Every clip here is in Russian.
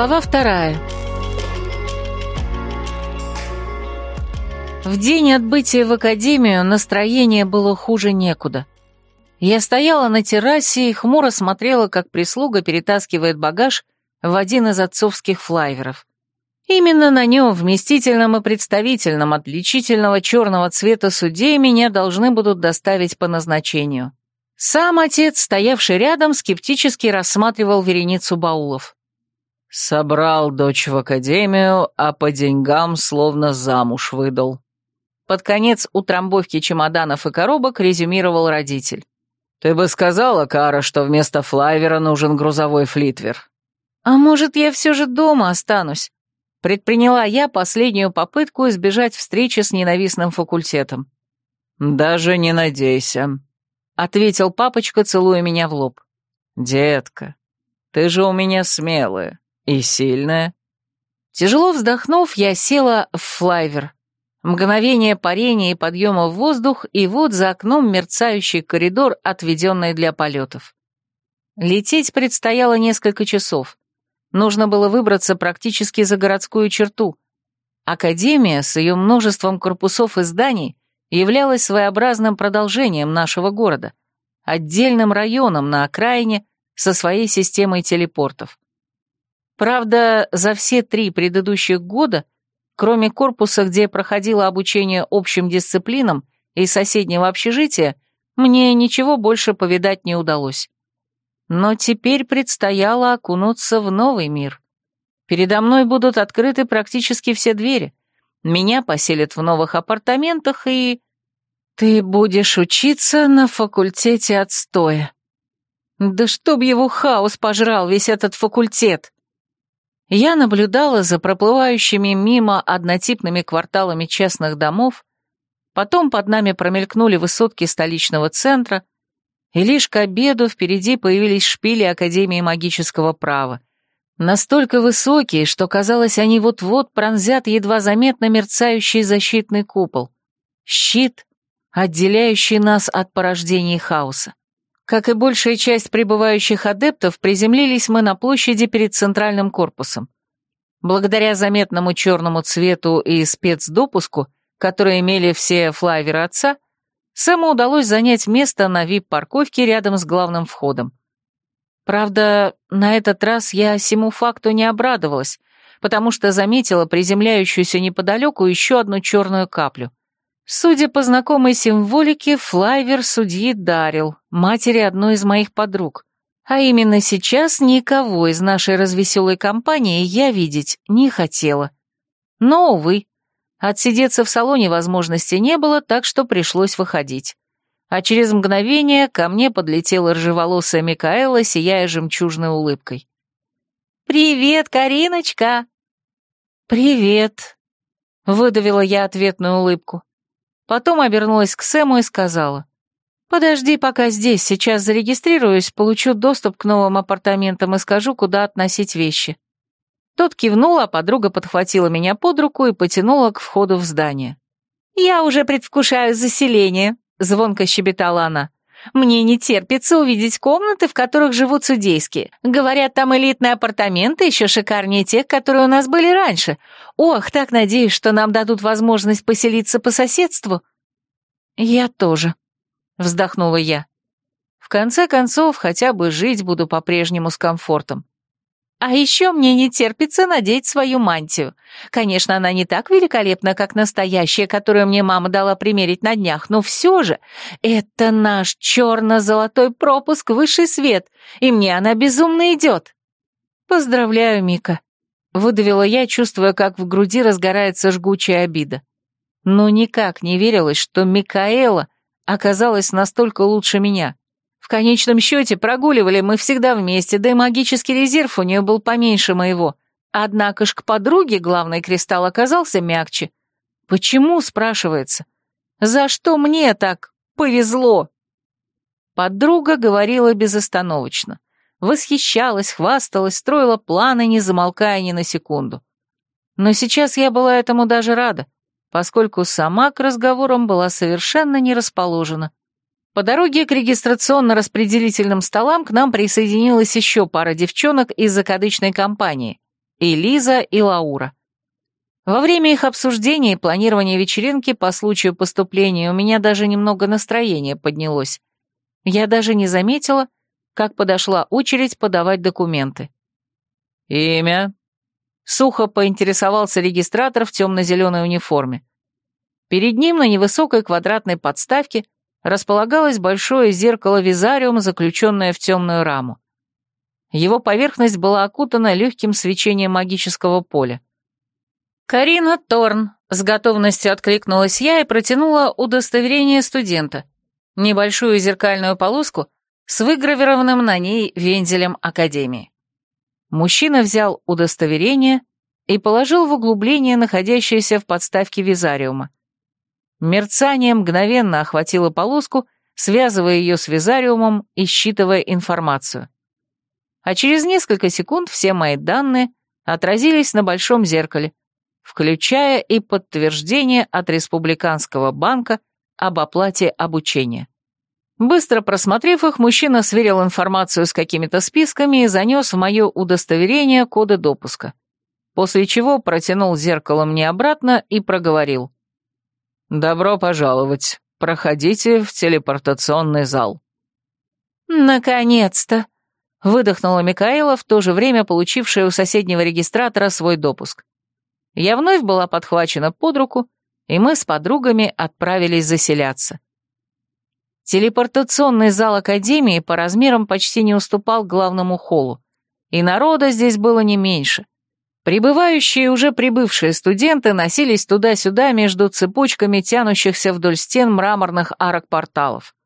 Глава вторая. В день отбытия в академию настроение было хуже некуда. Я стояла на террасе и хмуро смотрела, как прислуга перетаскивает багаж в один из отцовских флайверов. Именно на нем, вместительном и представительном, отличительного черного цвета судей, меня должны будут доставить по назначению. Сам отец, стоявший рядом, скептически рассматривал вереницу баулов. Собрал дочь в академию, а по деньгам словно замуж выдал. Под конец утрамбовки чемоданов и коробок резюмировал родитель. «Ты бы сказала, Кара, что вместо флайвера нужен грузовой флитвер». «А может, я все же дома останусь?» Предприняла я последнюю попытку избежать встречи с ненавистным факультетом. «Даже не надейся», — ответил папочка, целуя меня в лоб. «Детка, ты же у меня смелая. «И сильная?» Тяжело вздохнув, я села в флайвер. Мгновение парения и подъема в воздух, и вот за окном мерцающий коридор, отведенный для полетов. Лететь предстояло несколько часов. Нужно было выбраться практически за городскую черту. Академия с ее множеством корпусов и зданий являлась своеобразным продолжением нашего города, отдельным районом на окраине со своей системой телепортов. Правда, за все три предыдущих года, кроме корпуса, где проходило обучение общим дисциплинам и соседнего общежития, мне ничего больше повидать не удалось. Но теперь предстояло окунуться в новый мир. Передо мной будут открыты практически все двери. Меня поселят в новых апартаментах и... Ты будешь учиться на факультете отстоя. Да чтоб его хаос пожрал, весь этот факультет! Я наблюдала за проплывающими мимо однотипными кварталами частных домов, потом под нами промелькнули высотки столичного центра, и лишь к обеду впереди появились шпили Академии магического права. Настолько высокие, что казалось, они вот-вот пронзят едва заметно мерцающий защитный купол. Щит, отделяющий нас от порождений хаоса. Как и большая часть прибывающих адептов, приземлились мы на площади перед центральным корпусом. Благодаря заметному черному цвету и спецдопуску, которые имели все флайверы отца, Сэму удалось занять место на вип-парковке рядом с главным входом. Правда, на этот раз я всему факту не обрадовалась, потому что заметила приземляющуюся неподалеку еще одну черную каплю. Судя по знакомой символике, флайвер судьи Дарил, матери одной из моих подруг. А именно сейчас никого из нашей развеселой компании я видеть не хотела. Но, увы, отсидеться в салоне возможности не было, так что пришлось выходить. А через мгновение ко мне подлетела рыжеволосая Микаэла, сияя жемчужной улыбкой. «Привет, Кариночка!» «Привет!» — выдавила я ответную улыбку. Потом обернулась к Сэму и сказала. «Подожди пока здесь, сейчас зарегистрируюсь, получу доступ к новым апартаментам и скажу, куда относить вещи». Тот кивнул, а подруга подхватила меня под руку и потянула к входу в здание. «Я уже предвкушаю заселение», — звонко щебетала она. «Мне не терпится увидеть комнаты, в которых живут судейские. Говорят, там элитные апартаменты еще шикарнее тех, которые у нас были раньше. Ох, так надеюсь, что нам дадут возможность поселиться по соседству». «Я тоже», — вздохнула я. «В конце концов, хотя бы жить буду по-прежнему с комфортом. А еще мне не терпится надеть свою мантию. Конечно, она не так великолепна, как настоящая, которую мне мама дала примерить на днях, но все же это наш черно-золотой пропуск высший свет, и мне она безумно идет. Поздравляю, Мика. Выдавила я, чувствуя, как в груди разгорается жгучая обида. Но никак не верилось, что Микаэла оказалась настолько лучше меня. В конечном счете прогуливали мы всегда вместе, да и магический резерв у нее был поменьше моего. Однако ж к подруге главный кристалл оказался мягче. Почему, спрашивается? За что мне так повезло? Подруга говорила безостановочно восхищалась, хвасталась, строила планы, не замолкая ни на секунду. Но сейчас я была этому даже рада, поскольку сама к разговорам была совершенно не расположена. По дороге к регистрационно-распределительным столам к нам присоединилась еще пара девчонок из закадычной компании, и Лиза, и Лаура. Во время их обсуждения и планирования вечеринки по случаю поступления у меня даже немного настроение поднялось. Я даже не заметила, как подошла очередь подавать документы. «Имя?» Сухо поинтересовался регистратор в темно-зеленой униформе. Перед ним на невысокой квадратной подставке располагалось большое зеркало-визариум, заключенное в темную раму. Его поверхность была окутана легким свечением магического поля. «Карина Торн», — с готовностью откликнулась я и протянула удостоверение студента, небольшую зеркальную полоску с выгравированным на ней вензелем Академии. Мужчина взял удостоверение и положил в углубление, находящееся в подставке визариума. Мерцание мгновенно охватило полоску, связывая ее с визариумом и считывая информацию. А через несколько секунд все мои данные отразились на большом зеркале, включая и подтверждение от Республиканского банка об оплате обучения. Быстро просмотрев их, мужчина сверил информацию с какими-то списками и занес в мое удостоверение коды допуска. После чего протянул зеркало мне обратно и проговорил. «Добро пожаловать. Проходите в телепортационный зал». «Наконец-то!» — выдохнула Микаэла, в то же время получившая у соседнего регистратора свой допуск. Я вновь была подхвачена под руку, и мы с подругами отправились заселяться. Телепортационный зал Академии по размерам почти не уступал главному холлу, и народа здесь было не меньше. Прибывающие и уже прибывшие студенты носились туда-сюда между цепочками тянущихся вдоль стен мраморных арок порталов.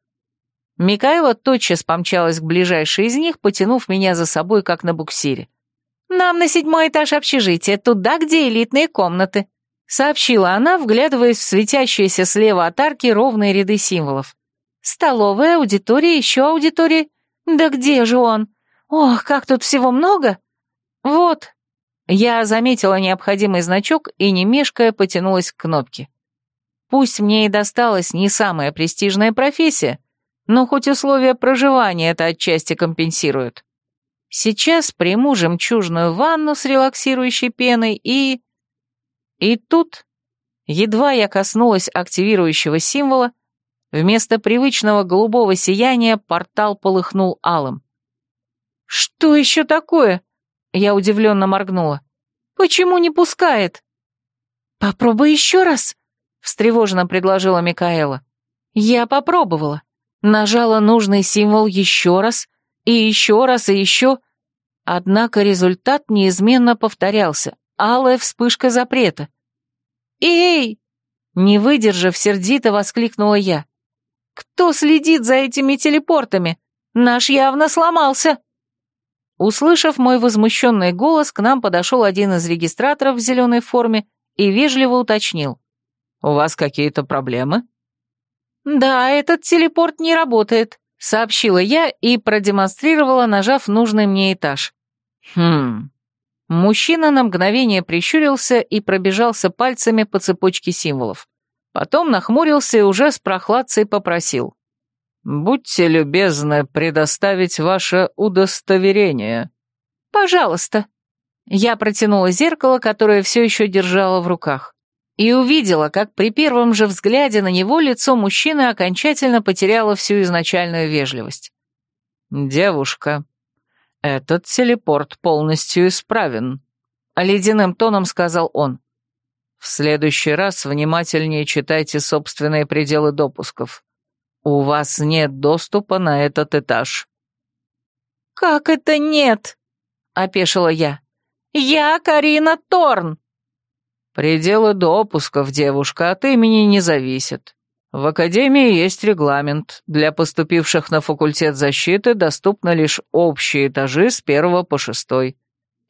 Микаэла тотчас помчалась к ближайшей из них, потянув меня за собой, как на буксире. «Нам на седьмой этаж общежития, туда, где элитные комнаты», сообщила она, вглядываясь в светящиеся слева от арки ровные ряды символов. Столовая, аудитория, еще аудитория. Да где же он? Ох, как тут всего много! Вот. Я заметила необходимый значок и, не мешкая, потянулась к кнопке. Пусть мне и досталась не самая престижная профессия, но хоть условия проживания это отчасти компенсируют. Сейчас приму жемчужную ванну с релаксирующей пеной и... И тут, едва я коснулась активирующего символа, Вместо привычного голубого сияния портал полыхнул алым. «Что еще такое?» Я удивленно моргнула. «Почему не пускает?» «Попробуй еще раз», — встревоженно предложила Микаэла. Я попробовала. Нажала нужный символ еще раз, и еще раз, и еще. Однако результат неизменно повторялся. Алая вспышка запрета. «Эй!» Не выдержав, сердито воскликнула я. Кто следит за этими телепортами? Наш явно сломался!» Услышав мой возмущенный голос, к нам подошел один из регистраторов в зеленой форме и вежливо уточнил. «У вас какие-то проблемы?» «Да, этот телепорт не работает», — сообщила я и продемонстрировала, нажав нужный мне этаж. «Хм...» Мужчина на мгновение прищурился и пробежался пальцами по цепочке символов. Потом нахмурился и уже с прохладцей попросил. «Будьте любезны предоставить ваше удостоверение». «Пожалуйста». Я протянула зеркало, которое все еще держала в руках, и увидела, как при первом же взгляде на него лицо мужчины окончательно потеряло всю изначальную вежливость. «Девушка, этот телепорт полностью исправен», — ледяным тоном сказал он. В следующий раз внимательнее читайте собственные пределы допусков. У вас нет доступа на этот этаж». «Как это нет?» — опешила я. «Я Карина Торн». «Пределы допусков, девушка, от имени не зависят. В Академии есть регламент. Для поступивших на факультет защиты доступны лишь общие этажи с первого по шестой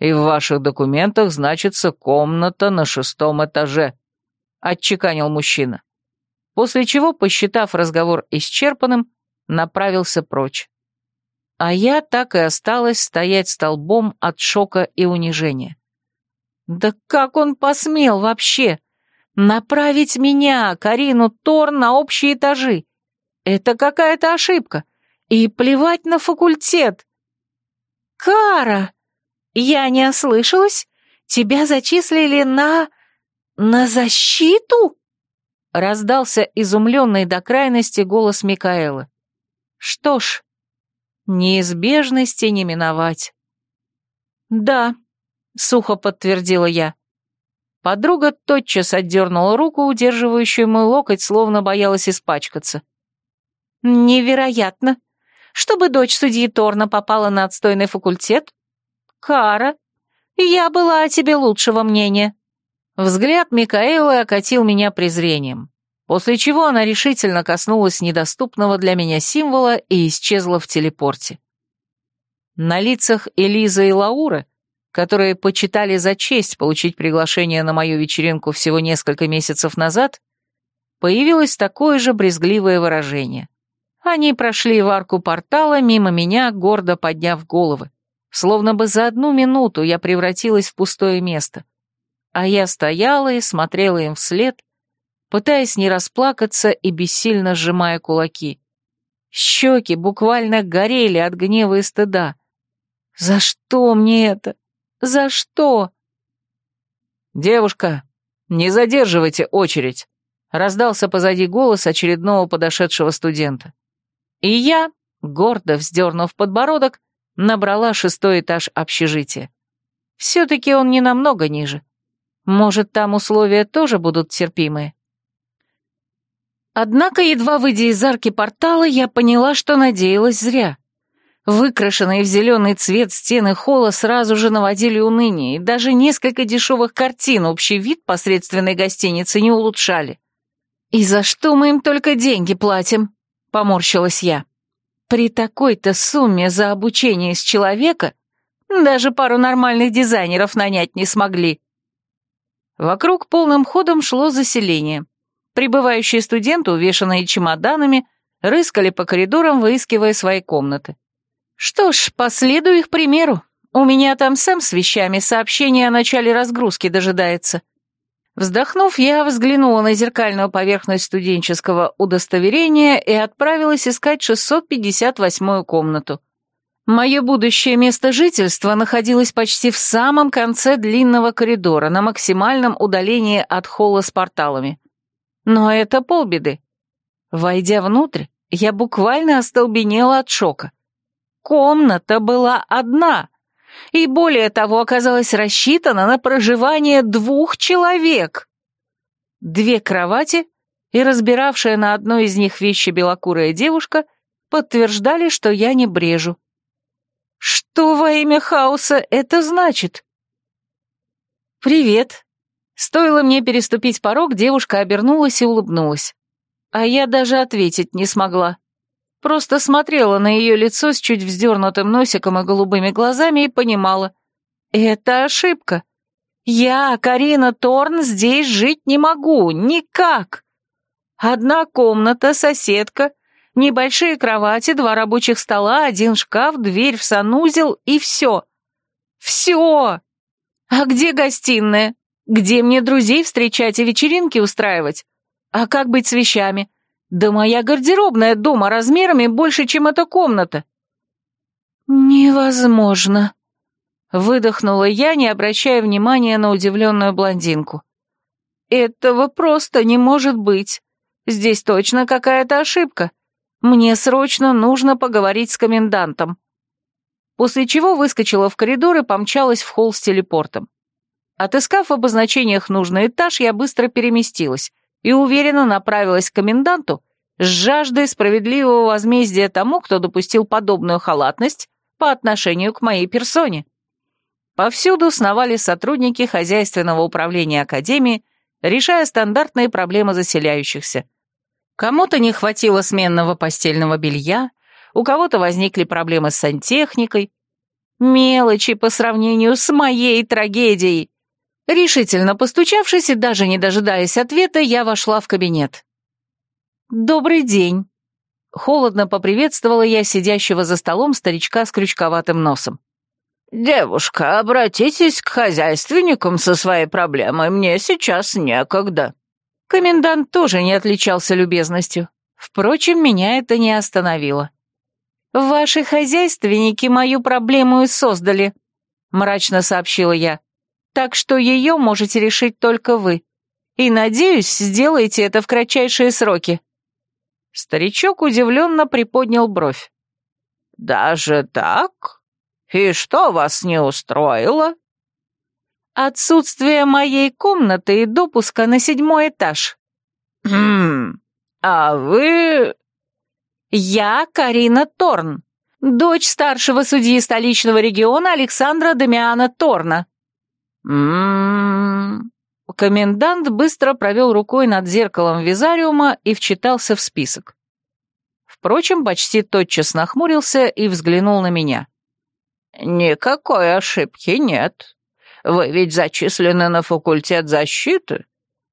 и в ваших документах значится комната на шестом этаже», — отчеканил мужчина. После чего, посчитав разговор исчерпанным, направился прочь. А я так и осталась стоять столбом от шока и унижения. Да как он посмел вообще направить меня, Карину Тор, на общие этажи? Это какая-то ошибка. И плевать на факультет. «Кара!» «Я не ослышалась? тебя зачислили на... на защиту?» Раздался изумленный до крайности голос Микаэлы. «Что ж, неизбежности не миновать». «Да», — сухо подтвердила я. Подруга тотчас отдернула руку, удерживающую мой локоть, словно боялась испачкаться. «Невероятно! Чтобы дочь судьи Торна попала на отстойный факультет? Кара, я была о тебе лучшего мнения». Взгляд Микаэлы окатил меня презрением, после чего она решительно коснулась недоступного для меня символа и исчезла в телепорте. На лицах Элизы и Лауры которые почитали за честь получить приглашение на мою вечеринку всего несколько месяцев назад, появилось такое же брезгливое выражение. Они прошли в арку портала мимо меня, гордо подняв головы, словно бы за одну минуту я превратилась в пустое место. А я стояла и смотрела им вслед, пытаясь не расплакаться и бессильно сжимая кулаки. Щеки буквально горели от гнева и стыда. «За что мне это? За что?» «Девушка, не задерживайте очередь», — раздался позади голос очередного подошедшего студента. И я, гордо вздернув подбородок, набрала шестой этаж общежития. Все-таки он не намного ниже. Может, там условия тоже будут терпимые. Однако, едва выйдя из арки портала, я поняла, что надеялась зря. Выкрашенные в зеленый цвет стены холла сразу же наводили уныние, и даже несколько дешевых картин общий вид посредственной гостиницы не улучшали. «И за что мы им только деньги платим?» — поморщилась я. «При такой-то сумме за обучение с человека даже пару нормальных дизайнеров нанять не смогли». Вокруг полным ходом шло заселение. Прибывающие студенты, увешанные чемоданами, рыскали по коридорам, выискивая свои комнаты. Что ж, последую их примеру. У меня там Сэм с вещами сообщение о начале разгрузки дожидается. Вздохнув, я взглянула на зеркальную поверхность студенческого удостоверения и отправилась искать 658-ю комнату. Мое будущее место жительства находилось почти в самом конце длинного коридора, на максимальном удалении от холла с порталами. Но это полбеды. Войдя внутрь, я буквально остолбенела от шока. Комната была одна, и более того оказалась рассчитана на проживание двух человек. Две кровати и разбиравшая на одной из них вещи белокурая девушка подтверждали, что я не брежу. Что во имя хаоса это значит? «Привет». Стоило мне переступить порог, девушка обернулась и улыбнулась. А я даже ответить не смогла. Просто смотрела на ее лицо с чуть вздернутым носиком и голубыми глазами и понимала. Это ошибка. Я, Карина Торн, здесь жить не могу. Никак. Одна комната, соседка, небольшие кровати, два рабочих стола, один шкаф, дверь в санузел и все. Все! А где гостиная? Где мне друзей встречать и вечеринки устраивать? А как быть с вещами? Да моя гардеробная дома размерами больше, чем эта комната. Невозможно. Выдохнула я, не обращая внимания на удивленную блондинку. Этого просто не может быть. Здесь точно какая-то ошибка. Мне срочно нужно поговорить с комендантом. После чего выскочила в коридор и помчалась в холл с телепортом. Отыскав в обозначениях нужный этаж, я быстро переместилась и уверенно направилась к коменданту с жаждой справедливого возмездия тому, кто допустил подобную халатность по отношению к моей персоне. Повсюду сновали сотрудники хозяйственного управления Академии, решая стандартные проблемы заселяющихся. Кому-то не хватило сменного постельного белья, у кого-то возникли проблемы с сантехникой. Мелочи по сравнению с моей трагедией. Решительно постучавшись и даже не дожидаясь ответа, я вошла в кабинет. «Добрый день!» Холодно поприветствовала я сидящего за столом старичка с крючковатым носом. «Девушка, обратитесь к хозяйственникам со своей проблемой, мне сейчас некогда». Комендант тоже не отличался любезностью. Впрочем, меня это не остановило. «Ваши хозяйственники мою проблему и создали», — мрачно сообщила я. Так что ее можете решить только вы. И, надеюсь, сделаете это в кратчайшие сроки». Старичок удивленно приподнял бровь. «Даже так? И что вас не устроило?» «Отсутствие моей комнаты и допуска на седьмой этаж». «Хм, а вы...» «Я Карина Торн, дочь старшего судьи столичного региона Александра Дамиана Торна». «М-м-м...» Комендант быстро провел рукой над зеркалом визариума и вчитался в список. Впрочем, почти тотчас нахмурился и взглянул на меня. «Никакой ошибки нет. Вы ведь зачислены на факультет защиты,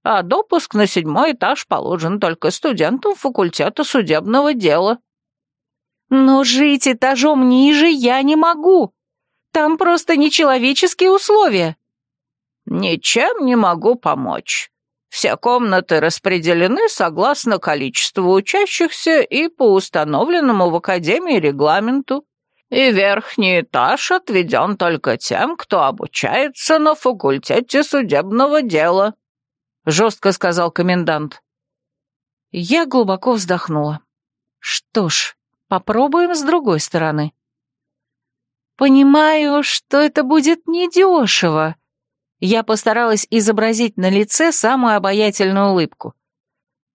а допуск на седьмой этаж положен только студентам факультета судебного дела». «Но жить этажом ниже я не могу. Там просто нечеловеческие условия». «Ничем не могу помочь. Все комнаты распределены согласно количеству учащихся и по установленному в Академии регламенту, и верхний этаж отведен только тем, кто обучается на факультете судебного дела», — жестко сказал комендант. Я глубоко вздохнула. Что ж, попробуем с другой стороны. Понимаю, что это будет недешево, я постаралась изобразить на лице самую обаятельную улыбку.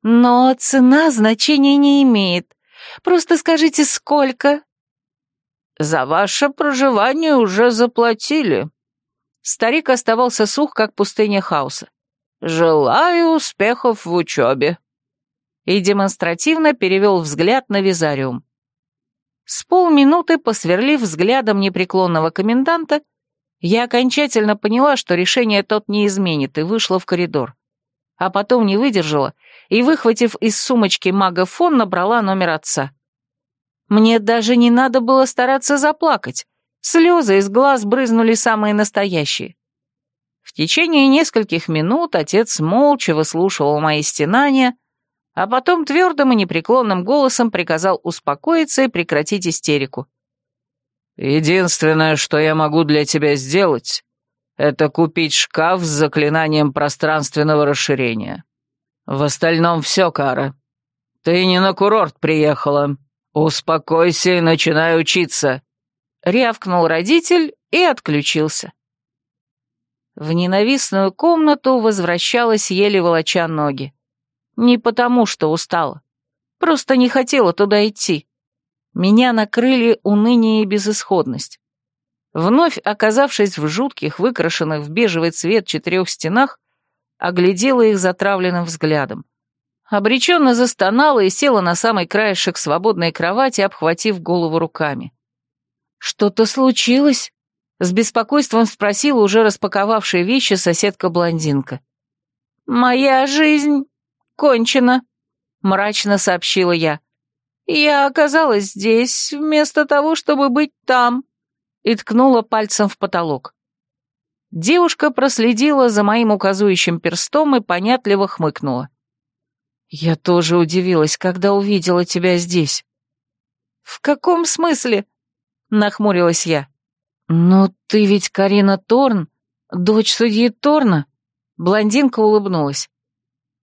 «Но цена значения не имеет. Просто скажите, сколько?» «За ваше проживание уже заплатили». Старик оставался сух, как пустыня хаоса. «Желаю успехов в учебе». И демонстративно перевел взгляд на визариум. С полминуты, посверлив взглядом непреклонного коменданта, я окончательно поняла, что решение тот не изменит, и вышла в коридор. А потом не выдержала и, выхватив из сумочки магафон, набрала номер отца. Мне даже не надо было стараться заплакать. Слезы из глаз брызнули самые настоящие. В течение нескольких минут отец молча выслушивал мои стенания, а потом твердым и непреклонным голосом приказал успокоиться и прекратить истерику. Единственное, что я могу для тебя сделать, это купить шкаф с заклинанием пространственного расширения. В остальном все, Кара. Ты не на курорт приехала. Успокойся и начинай учиться. Рявкнул родитель и отключился. В ненавистную комнату возвращалась еле волоча ноги. Не потому, что устала. Просто не хотела туда идти. Меня накрыли уныние и безысходность. Вновь оказавшись в жутких, выкрашенных в бежевый цвет четырех стенах, оглядела их затравленным взглядом. Обреченно застонала и села на самый краешек свободной кровати, обхватив голову руками. «Что-то случилось?» — с беспокойством спросила уже распаковавшая вещи соседка-блондинка. «Моя жизнь кончена», — мрачно сообщила я. «Я оказалась здесь, вместо того, чтобы быть там», и ткнула пальцем в потолок. Девушка проследила за моим указующим перстом и понятливо хмыкнула. «Я тоже удивилась, когда увидела тебя здесь». «В каком смысле?» — нахмурилась я. «Ну, ты ведь Карина Торн, дочь судьи Торна?» Блондинка улыбнулась.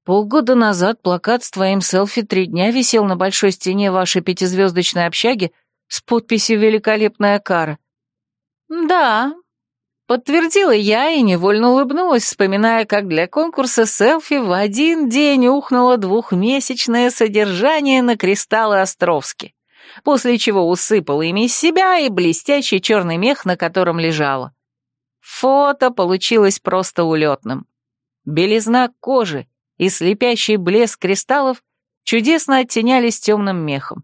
Полгода назад плакат с твоим селфи три дня висел на большой стене вашей пятизвездочной общаги с подписью «Великолепная кара». «Да», — подтвердила я и невольно улыбнулась, вспоминая, как для конкурса селфи в один день ухнуло двухмесячное содержание на кристаллы Островски, после чего усыпала ими себя и блестящий черный мех, на котором лежала. Фото получилось просто улетным. Белизна кожи, и слепящий блеск кристаллов чудесно оттенялись темным мехом.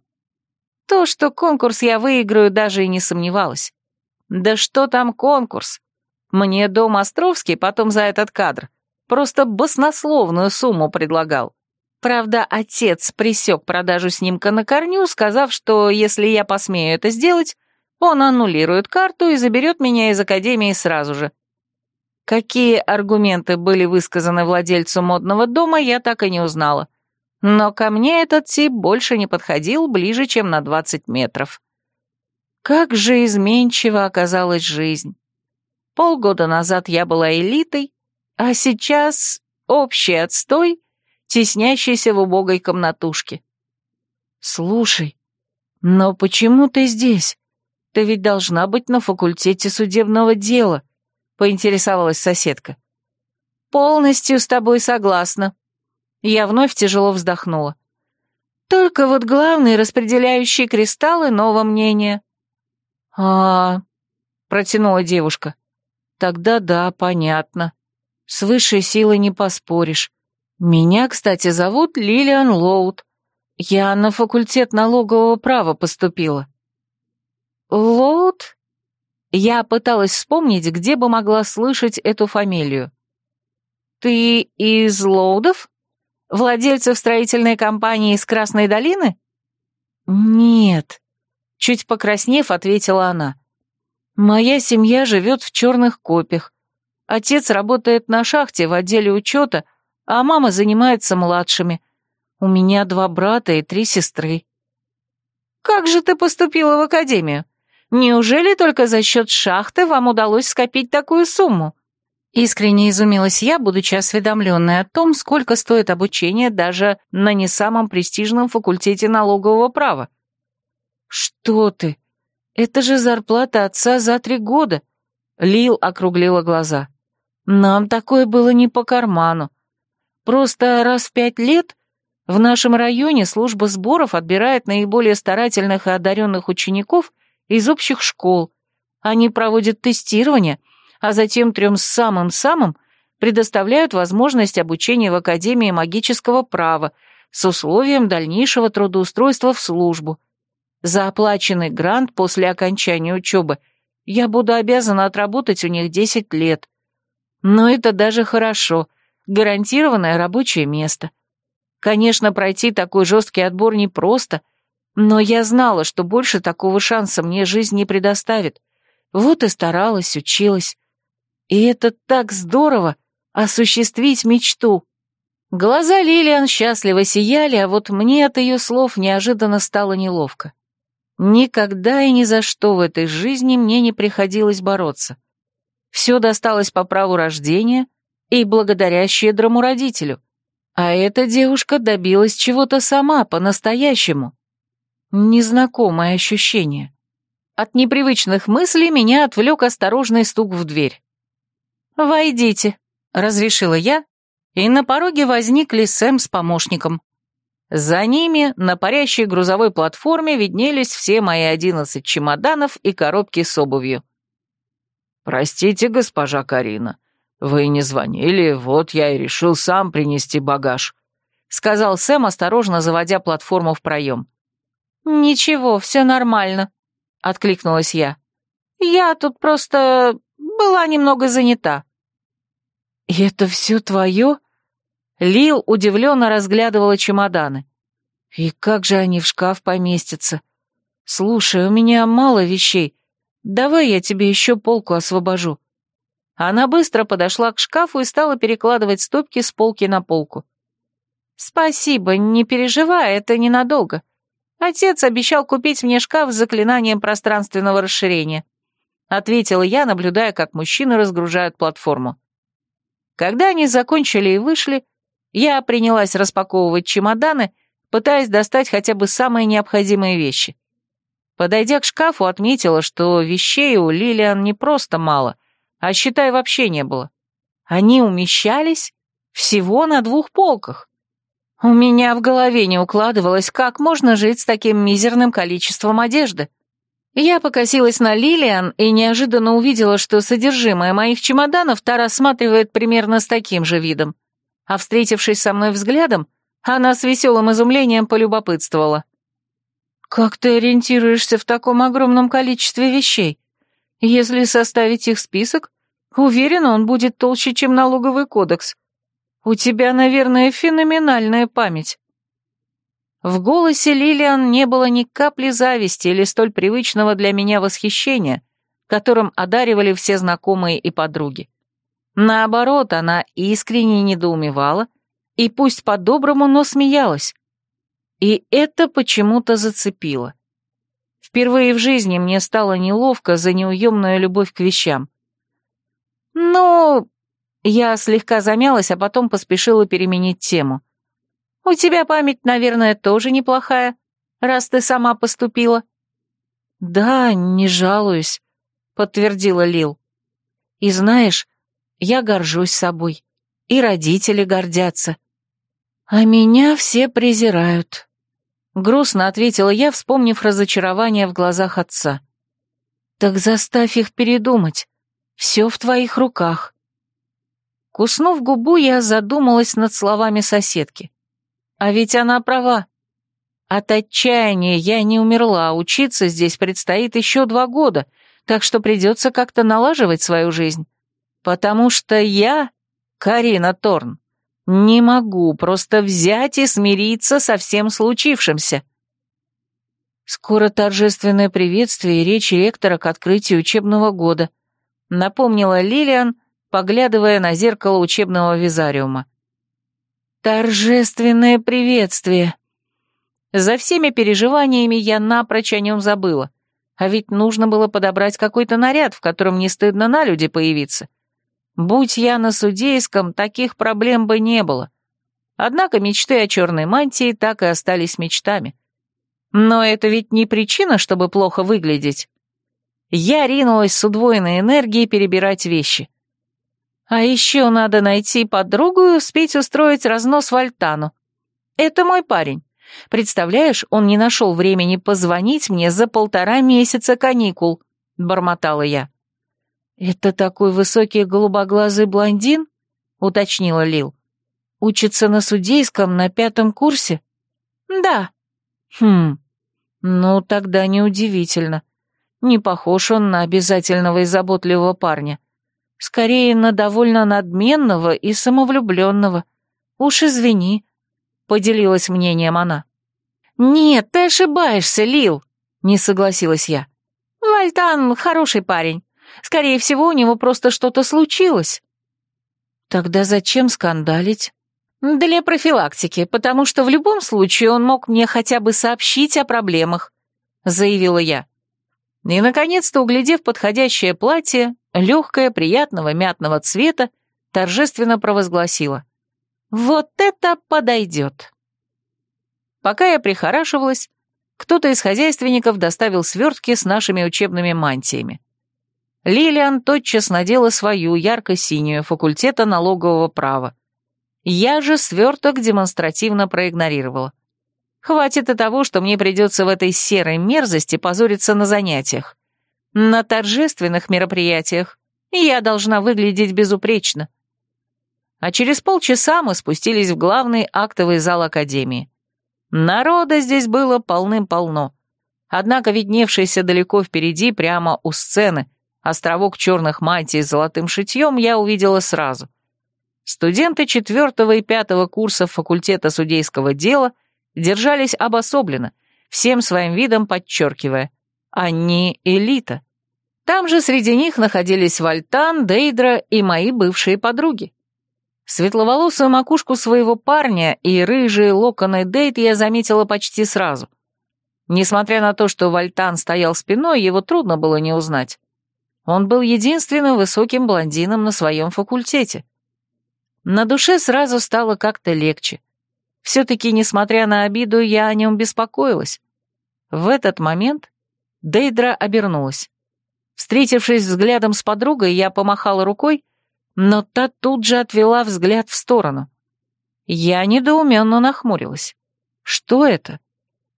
То, что конкурс я выиграю, даже и не сомневалась. Да что там конкурс? Мне дом Островский потом за этот кадр просто баснословную сумму предлагал. Правда, отец присек продажу снимка на корню, сказав, что если я посмею это сделать, он аннулирует карту и заберет меня из академии сразу же. Какие аргументы были высказаны владельцу модного дома, я так и не узнала. Но ко мне этот тип больше не подходил ближе, чем на 20 метров. Как же изменчива оказалась жизнь. Полгода назад я была элитой, а сейчас общий отстой, теснящийся в убогой комнатушке. Слушай, но почему ты здесь? Ты ведь должна быть на факультете судебного дела, поинтересовалась соседка. Полностью с тобой согласна. Я вновь тяжело вздохнула. Только вот главный распределяющий кристаллы нового мнения. А, протянула девушка. Тогда да, понятно. С высшей силой не поспоришь. Меня, кстати, зовут Лилиан Лоуд. Я на факультет налогового права поступила. Лоуд? Я пыталась вспомнить, где бы могла слышать эту фамилию. Ты из Лоудов? Владельцев строительной компании из Красной долины? Нет. Чуть покраснев, ответила она. Моя семья живет в черных копях. Отец работает на шахте в отделе учета, а мама занимается младшими. У меня два брата и три сестры. Как же ты поступила в академию? Неужели только за счет шахты вам удалось скопить такую сумму? Искренне изумилась я, будучи осведомленной о том, сколько стоит обучение даже на не самом престижном факультете налогового права. «Что ты? Это же зарплата отца за три года!» Лил округлила глаза. «Нам такое было не по карману. Просто раз в пять лет в нашем районе служба сборов отбирает наиболее старательных и одаренных учеников из общих школ. Они проводят тестирование, а затем трем самым-самым предоставляют возможность обучения в Академии магического права с условием дальнейшего трудоустройства в службу. За оплаченный грант после окончания учебы я буду обязана отработать у них 10 лет. Но это даже хорошо, гарантированное рабочее место. Конечно, пройти такой жесткий отбор непросто, но я знала, что больше такого шанса мне жизнь не предоставит. Вот и старалась, училась. И это так здорово — осуществить мечту. Глаза Лилиан счастливо сияли, а вот мне от ее слов неожиданно стало неловко. Никогда и ни за что в этой жизни мне не приходилось бороться. Все досталось по праву рождения и благодаря щедрому родителю. А эта девушка добилась чего-то сама, по-настоящему. Незнакомое ощущение. От непривычных мыслей меня отвлек осторожный стук в дверь. «Войдите», — разрешила я, и на пороге возникли Сэм с помощником. За ними на парящей грузовой платформе виднелись все мои одиннадцать чемоданов и коробки с обувью. «Простите, госпожа Карина, вы не звонили, вот я и решил сам принести багаж», — сказал Сэм, осторожно заводя платформу в проем. «Ничего, все нормально», — откликнулась я. «Я тут просто была немного занята». «И это все твое?» Лил удивленно разглядывала чемоданы. «И как же они в шкаф поместятся? Слушай, у меня мало вещей. Давай я тебе еще полку освобожу». Она быстро подошла к шкафу и стала перекладывать стопки с полки на полку. «Спасибо, не переживай, это ненадолго. Отец обещал купить мне шкаф с заклинанием пространственного расширения», ответила я, наблюдая, как мужчины разгружают платформу. Когда они закончили и вышли, я принялась распаковывать чемоданы, пытаясь достать хотя бы самые необходимые вещи. Подойдя к шкафу, отметила, что вещей у Лилиан не просто мало, а, считай, вообще не было. Они умещались всего на двух полках. У меня в голове не укладывалось, как можно жить с таким мизерным количеством одежды. Я покосилась на Лилиан и неожиданно увидела, что содержимое моих чемоданов та рассматривает примерно с таким же видом. А встретившись со мной взглядом, она с веселым изумлением полюбопытствовала. «Как ты ориентируешься в таком огромном количестве вещей? Если составить их список, уверена, он будет толще, чем налоговый кодекс. У тебя, наверное, феноменальная память». В голосе Лилиан не было ни капли зависти или столь привычного для меня восхищения, которым одаривали все знакомые и подруги. Наоборот, она искренне недоумевала и пусть по-доброму, но смеялась. И это почему-то зацепило. Впервые в жизни мне стало неловко за неуемную любовь к вещам. «Ну...» Я слегка замялась, а потом поспешила переменить тему. «У тебя память, наверное, тоже неплохая, раз ты сама поступила». «Да, не жалуюсь», — подтвердила Лил. «И знаешь, я горжусь собой, и родители гордятся. А меня все презирают», — грустно ответила я, вспомнив разочарование в глазах отца. «Так заставь их передумать. Все в твоих руках». Куснув губу, я задумалась над словами соседки. А ведь она права. От отчаяния я не умерла, а учиться здесь предстоит еще два года, так что придется как-то налаживать свою жизнь. Потому что я, Карина Торн, не могу просто взять и смириться со всем случившимся. Скоро торжественное приветствие и речь ректора к открытию учебного года, напомнила Лилиан, поглядывая на зеркало учебного визариума. Торжественное приветствие. За всеми переживаниями я напрочь о нем забыла. А ведь нужно было подобрать какой-то наряд, в котором не стыдно на люди появиться. Будь я на судейском, таких проблем бы не было. Однако мечты о черной мантии так и остались мечтами. Но это ведь не причина, чтобы плохо выглядеть. Я ринулась с удвоенной энергией перебирать вещи. А еще надо найти подругу и успеть устроить разнос в Альтану. Это мой парень. Представляешь, он не нашел времени позвонить мне за полтора месяца каникул», — бормотала я. «Это такой высокий голубоглазый блондин?» — уточнила Лил. «Учится на судейском на пятом курсе?» «Да». «Хм, ну тогда неудивительно. Не похож он на обязательного и заботливого парня. Скорее, на довольно надменного и самовлюбленного. Уж извини, поделилась мнением она. «Нет, ты ошибаешься, Лил», — не согласилась я. «Вальтан хороший парень. Скорее всего, у него просто что-то случилось». «Тогда зачем скандалить?» «Для профилактики, потому что в любом случае он мог мне хотя бы сообщить о проблемах», — заявила я. И, наконец-то, углядев подходящее платье, легкое, приятного мятного цвета, торжественно провозгласила. Вот это подойдет. Пока я прихорашивалась, кто-то из хозяйственников доставил свертки с нашими учебными мантиями. Лилиан тотчас надела свою ярко-синюю факультета налогового права. Я же сверток демонстративно проигнорировала. Хватит и того, что мне придется в этой серой мерзости позориться на занятиях. На торжественных мероприятиях я должна выглядеть безупречно а через полчаса мы спустились в главный актовый зал Академии. Народа здесь было полным-полно. Однако видневшийся далеко впереди, прямо у сцены, островок черных мантий с золотым шитьем я увидела сразу. Студенты четвертого и пятого курсов факультета судейского дела держались обособленно, всем своим видом подчеркивая, они элита. Там же среди них находились Вальтан, Дейдра и мои бывшие подруги. Светловолосую макушку своего парня и рыжие локоны Дейт я заметила почти сразу. Несмотря на то, что Вальтан стоял спиной, его трудно было не узнать. Он был единственным высоким блондином на своем факультете. На душе сразу стало как-то легче. Все-таки, несмотря на обиду, я о нем беспокоилась. В этот момент Дейдра обернулась. Встретившись взглядом с подругой, я помахала рукой, но та тут же отвела взгляд в сторону. Я недоуменно нахмурилась. Что это?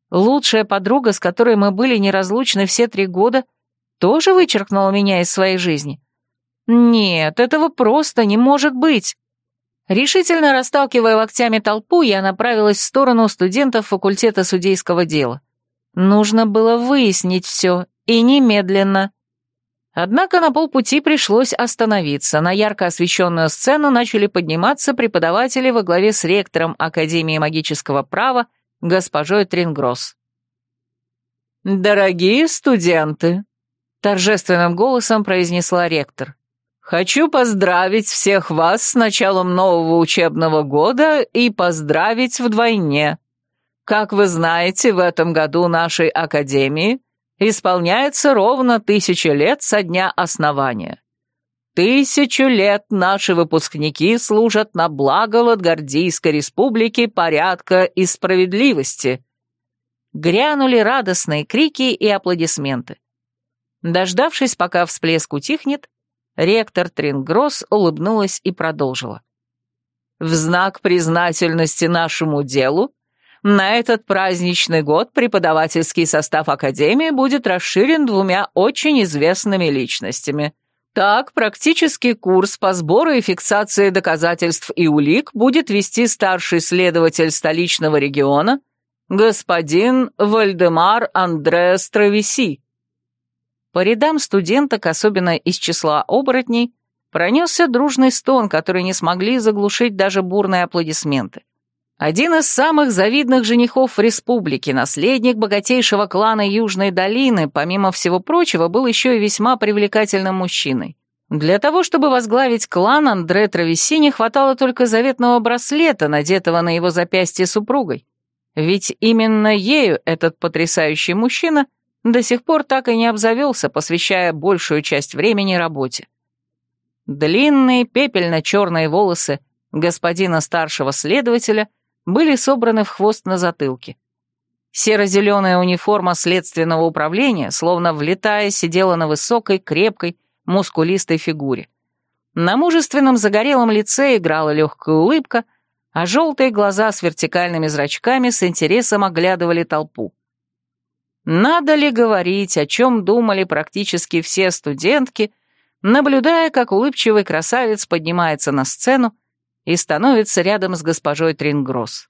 Лучшая подруга, с которой мы были неразлучны все три года, тоже вычеркнула меня из своей жизни? Нет, этого просто не может быть. Решительно расталкивая локтями толпу, я направилась в сторону студентов факультета судейского дела. Нужно было выяснить все, и немедленно. Однако на полпути пришлось остановиться. На ярко освещенную сцену начали подниматься преподаватели во главе с ректором Академии магического права госпожой Трингросс. «Дорогие студенты», — торжественным голосом произнесла ректор, «хочу поздравить всех вас с началом нового учебного года и поздравить вдвойне. Как вы знаете, в этом году нашей Академии — исполняется ровно тысяча лет со дня основания. Тысячу лет наши выпускники служат на благо Латгардийской республики порядка и справедливости». Грянули радостные крики и аплодисменты. Дождавшись, пока всплеск утихнет, ректор Трингросс улыбнулась и продолжила. «В знак признательности нашему делу на этот праздничный год преподавательский состав Академии будет расширен двумя очень известными личностями. Так, практический курс по сбору и фиксации доказательств и улик будет вести старший следователь столичного региона господин Вальдемар Андре Стрависи. По рядам студенток, особенно из числа оборотней, пронесся дружный стон, который не смогли заглушить даже бурные аплодисменты. Один из самых завидных женихов в республике, наследник богатейшего клана Южной долины, помимо всего прочего, был еще и весьма привлекательным мужчиной. Для того, чтобы возглавить клан, Андре Травеси не хватало только заветного браслета, надетого на его запястье супругой. Ведь именно ею этот потрясающий мужчина до сих пор так и не обзавелся, посвящая большую часть времени работе. Длинные пепельно-черные волосы господина старшего следователя были собраны в хвост на затылке. Серо-зеленая униформа следственного управления, словно влетая, сидела на высокой, крепкой, мускулистой фигуре. На мужественном загорелом лице играла легкая улыбка, а желтые глаза с вертикальными зрачками с интересом оглядывали толпу. Надо ли говорить, о чем думали практически все студентки, наблюдая, как улыбчивый красавец поднимается на сцену и становится рядом с госпожой Трингросс.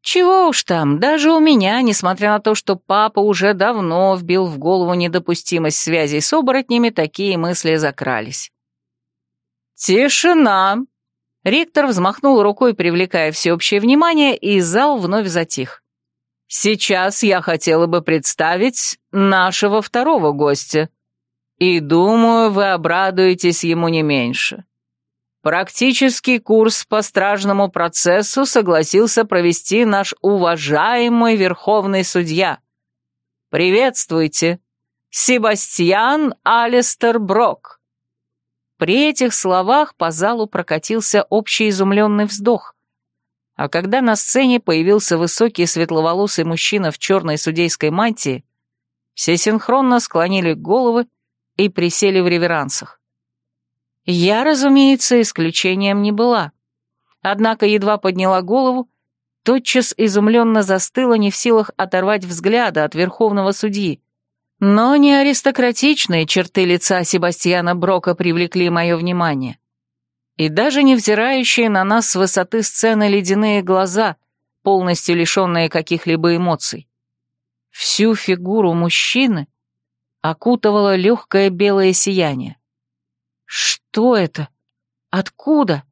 Чего уж там, даже у меня, несмотря на то, что папа уже давно вбил в голову недопустимость связей с оборотнями, такие мысли закрались. «Тишина!» Ректор взмахнул рукой, привлекая всеобщее внимание, и зал вновь затих. Сейчас я хотела бы представить нашего второго гостя. И думаю, вы обрадуетесь ему не меньше. Практический курс по стражному процессу согласился провести наш уважаемый верховный судья. Приветствуйте, Себастьян Алистер Брок. При этих словах по залу прокатился общий изумленный вздох. А когда на сцене появился высокий светловолосый мужчина в черной судейской мантии, все синхронно склонили головы и присели в реверансах. Я, разумеется, исключением не была. Однако едва подняла голову, тотчас изумленно застыла, не в силах оторвать взгляда от верховного судьи. Но не аристократичные черты лица Себастьяна Брока привлекли мое внимание и даже невзирающие на нас с высоты сцены ледяные глаза, полностью лишенные каких-либо эмоций. Всю фигуру мужчины окутывало легкое белое сияние. Что это? Откуда?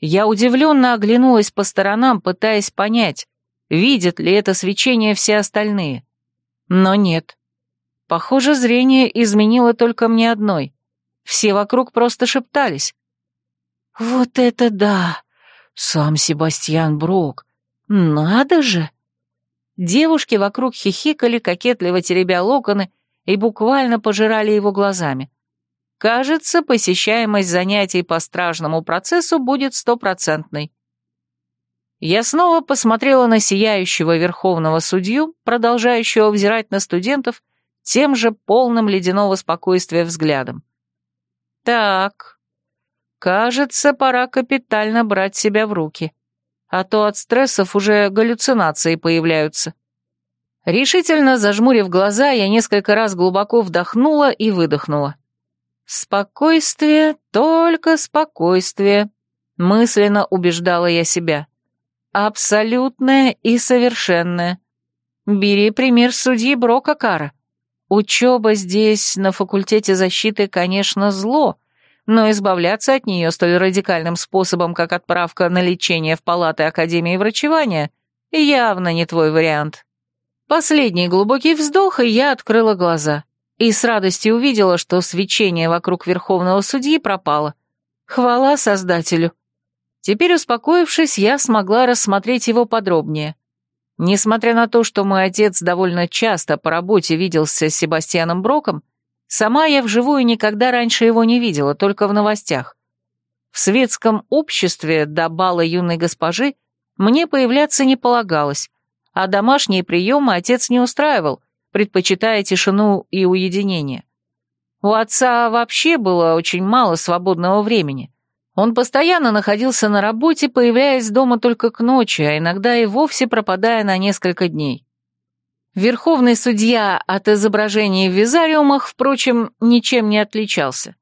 Я удивленно оглянулась по сторонам, пытаясь понять, видят ли это свечение все остальные. Но нет. Похоже, зрение изменило только мне одной. Все вокруг просто шептались. «Вот это да! Сам Себастьян Брок! Надо же!» Девушки вокруг хихикали, кокетливо теребя локоны, и буквально пожирали его глазами. Кажется, посещаемость занятий по стражному процессу будет стопроцентной. Я снова посмотрела на сияющего верховного судью, продолжающего взирать на студентов тем же полным ледяного спокойствия взглядом. Так, Кажется, пора капитально брать себя в руки. А то от стрессов уже галлюцинации появляются. Решительно зажмурив глаза, я несколько раз глубоко вдохнула и выдохнула. «Спокойствие, только спокойствие», — мысленно убеждала я себя. «Абсолютное и совершенное. Бери пример судьи Брока Кара. Учеба здесь, на факультете защиты, конечно, зло, но избавляться от нее столь радикальным способом, как отправка на лечение в палаты Академии врачевания, явно не твой вариант. Последний глубокий вздох, и я открыла глаза. И с радостью увидела, что свечение вокруг Верховного Судьи пропало. Хвала Создателю. Теперь, успокоившись, я смогла рассмотреть его подробнее. Несмотря на то, что мой отец довольно часто по работе виделся с Себастьяном Броком, Сама я вживую никогда раньше его не видела, только в новостях. В светском обществе до бала юной госпожи мне появляться не полагалось, а домашние приемы отец не устраивал, предпочитая тишину и уединение. У отца вообще было очень мало свободного времени. Он постоянно находился на работе, появляясь дома только к ночи, а иногда и вовсе пропадая на несколько дней. Верховный судья от изображений визариумах, впрочем, ничем не отличался.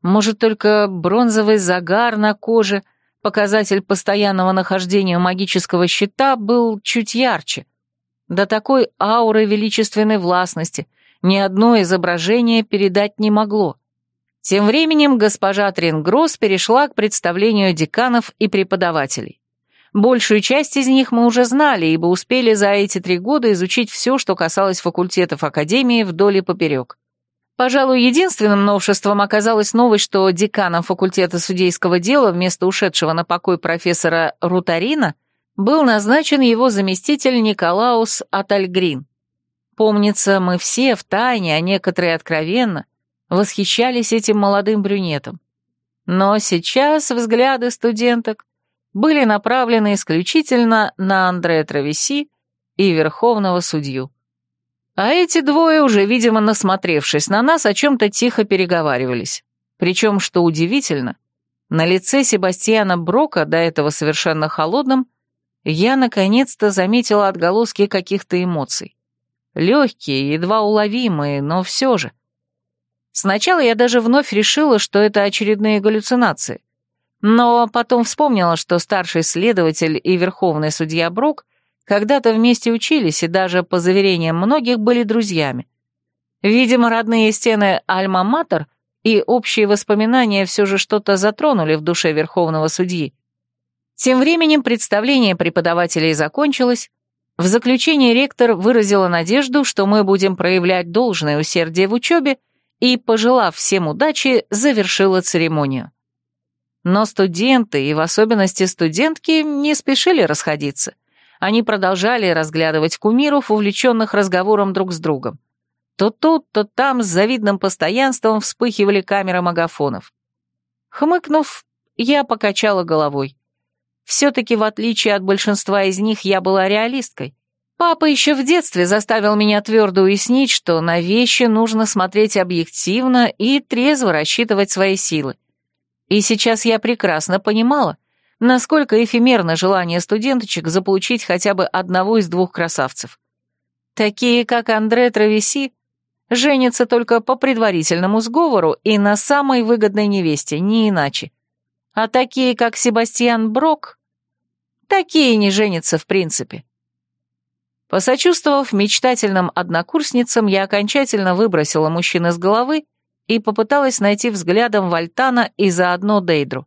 Может, только бронзовый загар на коже, показатель постоянного нахождения магического щита, был чуть ярче. До такой ауры величественной властности ни одно изображение передать не могло. Тем временем госпожа Трингросс перешла к представлению деканов и преподавателей. Большую часть из них мы уже знали, ибо успели за эти три года изучить все, что касалось факультетов Академии вдоль и поперек. Пожалуй, единственным новшеством оказалась новость, что деканом факультета судейского дела вместо ушедшего на покой профессора Рутарина был назначен его заместитель Николаус Атальгрин. Помнится, мы все в тайне, а некоторые откровенно, восхищались этим молодым брюнетом. Но сейчас взгляды студенток были направлены исключительно на Андре Травеси и Верховного судью. А эти двое, уже, видимо, насмотревшись на нас, о чем-то тихо переговаривались. Причем, что удивительно, на лице Себастьяна Брока, до этого совершенно холодным, я наконец-то заметила отголоски каких-то эмоций. Легкие, едва уловимые, но все же. Сначала я даже вновь решила, что это очередные галлюцинации. Но потом вспомнила, что старший следователь и верховный судья Брук когда-то вместе учились и даже, по заверениям многих, были друзьями. Видимо, родные стены Альма-Матер и общие воспоминания все же что-то затронули в душе верховного судьи. Тем временем представление преподавателей закончилось. В заключение ректор выразила надежду, что мы будем проявлять должное усердие в учебе и, пожелав всем удачи, завершила церемонию. Но студенты, и в особенности студентки, не спешили расходиться. Они продолжали разглядывать кумиров, увлеченных разговором друг с другом. То тут, то там с завидным постоянством вспыхивали камеры магафонов. Хмыкнув, я покачала головой. Все-таки, в отличие от большинства из них, я была реалисткой. Папа еще в детстве заставил меня твердо уяснить, что на вещи нужно смотреть объективно и трезво рассчитывать свои силы. И сейчас я прекрасно понимала, насколько эфемерно желание студенточек заполучить хотя бы одного из двух красавцев. Такие, как Андре Травеси, женятся только по предварительному сговору и на самой выгодной невесте, не иначе. А такие, как Себастьян Брок, такие не женятся в принципе. Посочувствовав мечтательным однокурсницам, я окончательно выбросила мужчин из головы и попыталась найти взглядом Вальтана и заодно Дейдру.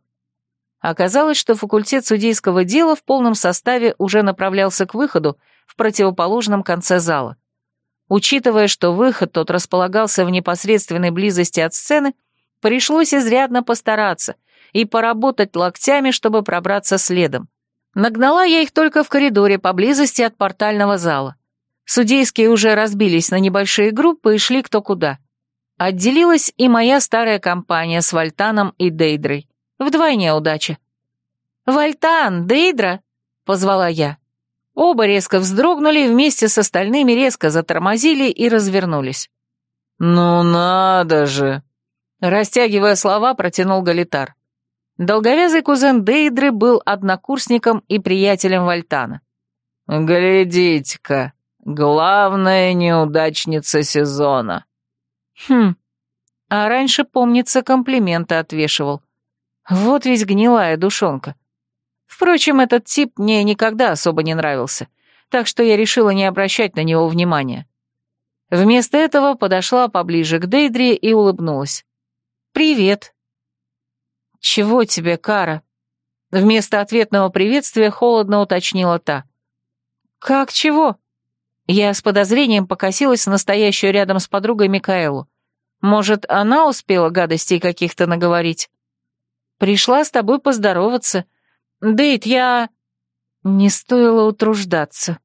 Оказалось, что факультет судейского дела в полном составе уже направлялся к выходу в противоположном конце зала. Учитывая, что выход тот располагался в непосредственной близости от сцены, пришлось изрядно постараться и поработать локтями, чтобы пробраться следом. Нагнала я их только в коридоре поблизости от портального зала. Судейские уже разбились на небольшие группы и шли кто куда. Отделилась и моя старая компания с Вальтаном и Дейдрой. Вдвойне удача. «Вальтан, Дейдра!» — позвала я. Оба резко вздрогнули вместе с остальными резко затормозили и развернулись. «Ну надо же!» Растягивая слова, протянул Галитар. Долговязый кузен Дейдры был однокурсником и приятелем Вальтана. «Глядите-ка, главная неудачница сезона!» Хм, а раньше, помнится, комплименты отвешивал. Вот ведь гнилая душонка. Впрочем, этот тип мне никогда особо не нравился, так что я решила не обращать на него внимания. Вместо этого подошла поближе к Дейдре и улыбнулась. «Привет». «Чего тебе, Кара?» Вместо ответного приветствия холодно уточнила та. «Как чего?» Я с подозрением покосилась настоящую рядом с подругой Микаэлу. Может, она успела гадостей каких-то наговорить? Пришла с тобой поздороваться. Дейт, я... Не стоило утруждаться.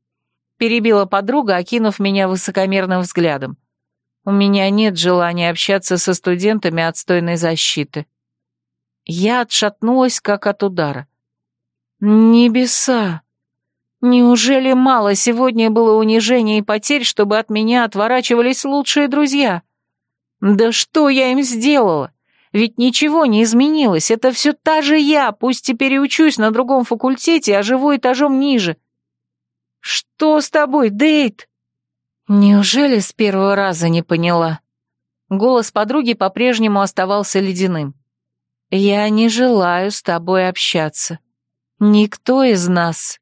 Перебила подруга, окинув меня высокомерным взглядом. У меня нет желания общаться со студентами отстойной защиты. Я отшатнулась, как от удара. Небеса! Неужели мало сегодня было унижения и потерь, чтобы от меня отворачивались лучшие друзья? Да что я им сделала? Ведь ничего не изменилось, это все та же я, пусть теперь и учусь на другом факультете, а живу этажом ниже. Что с тобой, Дейт? Неужели с первого раза не поняла? Голос подруги по-прежнему оставался ледяным. Я не желаю с тобой общаться. Никто из нас.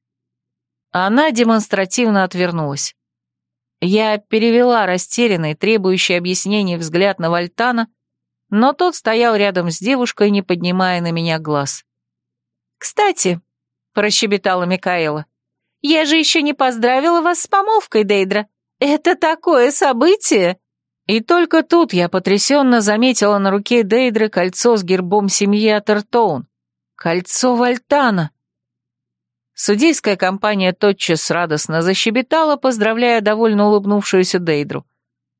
Она демонстративно отвернулась. Я перевела растерянный, требующий объяснений взгляд на Вальтана, но тот стоял рядом с девушкой, не поднимая на меня глаз. «Кстати», — прощебетала Микаэла, — «я же еще не поздравила вас с помолвкой, Дейдра. Это такое событие!» И только тут я потрясенно заметила на руке Дейдры кольцо с гербом семьи Атертоун. Кольцо Вальтана. Судейская компания тотчас радостно защебетала, поздравляя довольно улыбнувшуюся Дейдру.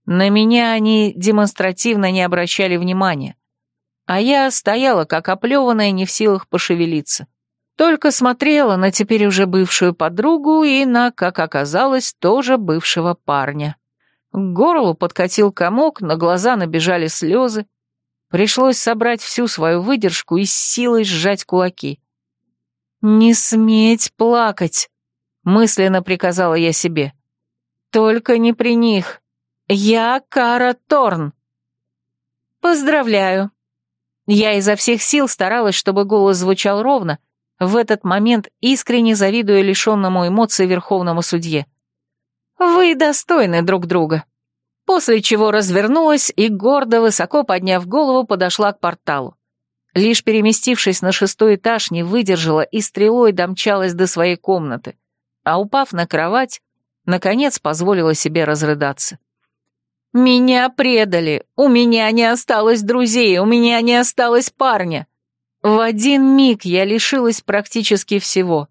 На меня они демонстративно не обращали внимания. А я стояла, как оплеванная, не в силах пошевелиться. Только смотрела на теперь уже бывшую подругу и на, как оказалось, тоже бывшего парня. К горлу подкатил комок, на глаза набежали слезы. Пришлось собрать всю свою выдержку и с силой сжать кулаки. «Не сметь плакать», — мысленно приказала я себе. «Только не при них. Я Кара Торн». «Поздравляю». Я изо всех сил старалась, чтобы голос звучал ровно, в этот момент искренне завидуя лишенному эмоций верховному судье. «Вы достойны друг друга». После чего развернулась и, гордо, высоко подняв голову, подошла к порталу. Лишь переместившись на шестой этаж, не выдержала и стрелой домчалась до своей комнаты, а упав на кровать, наконец позволила себе разрыдаться. «Меня предали! У меня не осталось друзей! У меня не осталось парня!» В один миг я лишилась практически всего.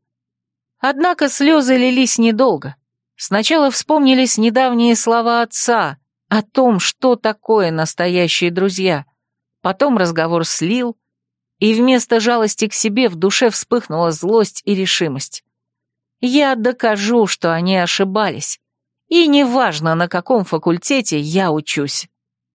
Однако слезы лились недолго. Сначала вспомнились недавние слова отца о том, что такое настоящие друзья. Потом разговор слил, и вместо жалости к себе в душе вспыхнула злость и решимость. Я докажу, что они ошибались, и неважно, на каком факультете я учусь.